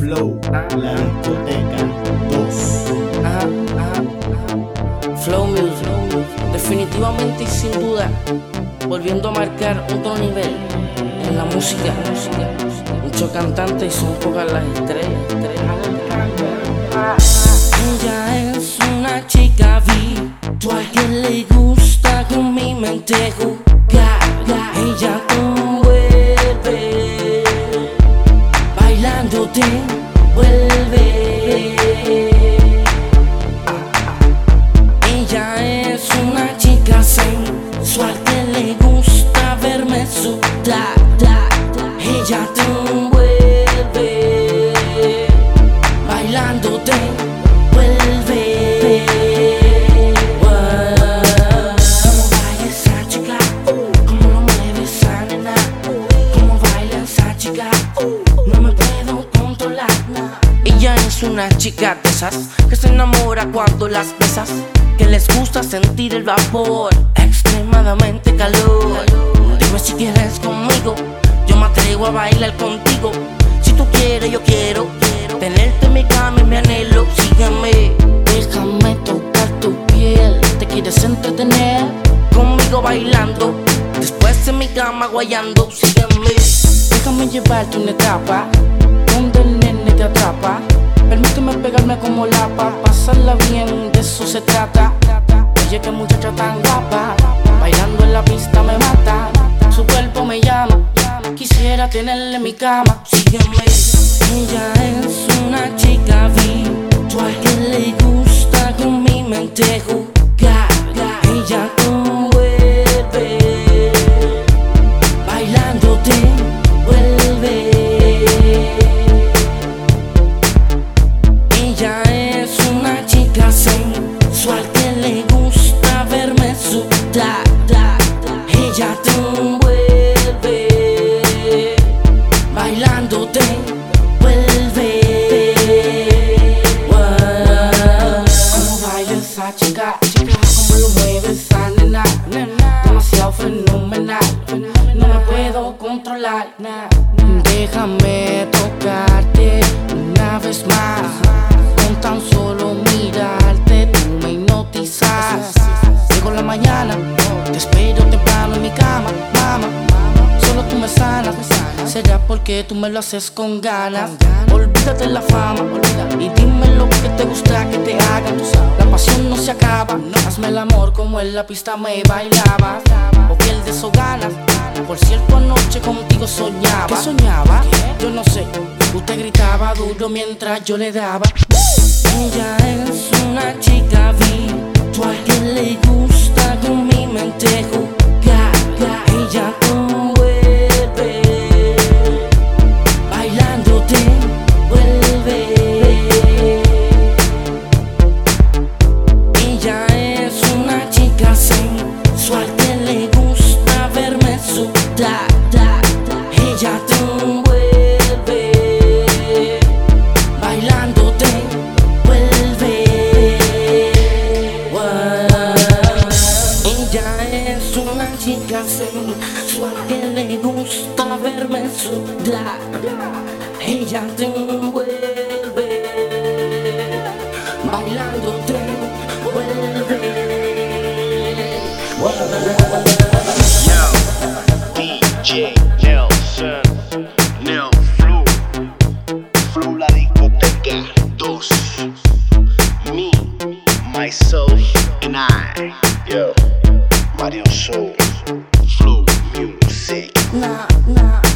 Flow, la discoteca 2. Ajá, ajá. Flow Music, definitivamente y sin duda, volviendo a marcar otro nivel en la música. Muchos cantantes y son pocas las estrellas. Ella Ella te envuelve, bailando te vuelve. ¿Cómo baila esa chica? ¿Cómo lo mueve esa nena? ¿Cómo baila esa chica? No me puedo controlar. Ella es una chica de esas que se enamora cuando las besas, que les gusta sentir el vapor, extremadamente calor. Dime si quieres conmigo, yo me atrevo a bailar contigo. Si tú quieres, yo quiero tenerte en mi cama y mi anhelo. Sígueme, déjame tocar tu piel. ¿Te quieres entretener? Conmigo bailando, después en mi cama guayando. Sígueme, déjame llevarte una etapa donde el nene te atrapa. Permíteme pegarme como lapa, pasarla bien, de eso se trata. Oye, que muchacha tan guapa, bailando en la pista me mata. Quisiera tenerle en mi cama. Sígueme, ella es como lo mueve esa nena, nena, demasiado fenomenal. No me puedo controlar. Déjame tocarte una vez más. Con tan solo mirarte, tú me hipnotizas. Llego la mañana, te espero temprano en mi cama, mama. Solo tú me sanas. Será porque tú me lo haces con ganas. Olvídate la fama y dime lo que te gusta que te hagan. La pasión no se acaba. Hazme el amor como en la pista me bailaba. O pierdes o ganas. Por cierto, anoche contigo soñaba. ¿Qué soñaba? Yo no sé. Usted gritaba duro mientras yo le daba. Ella es una chica virtual que le gusta con mi mente jugar. Ella sudar. Ella te envuelve, bailando te vuelve. Yo, DJ Nelson, Nel Flow, Flow la discoteca 2. Me, myself, and I. Yo, Mario Soul, Flow Music. Na, na, na, na.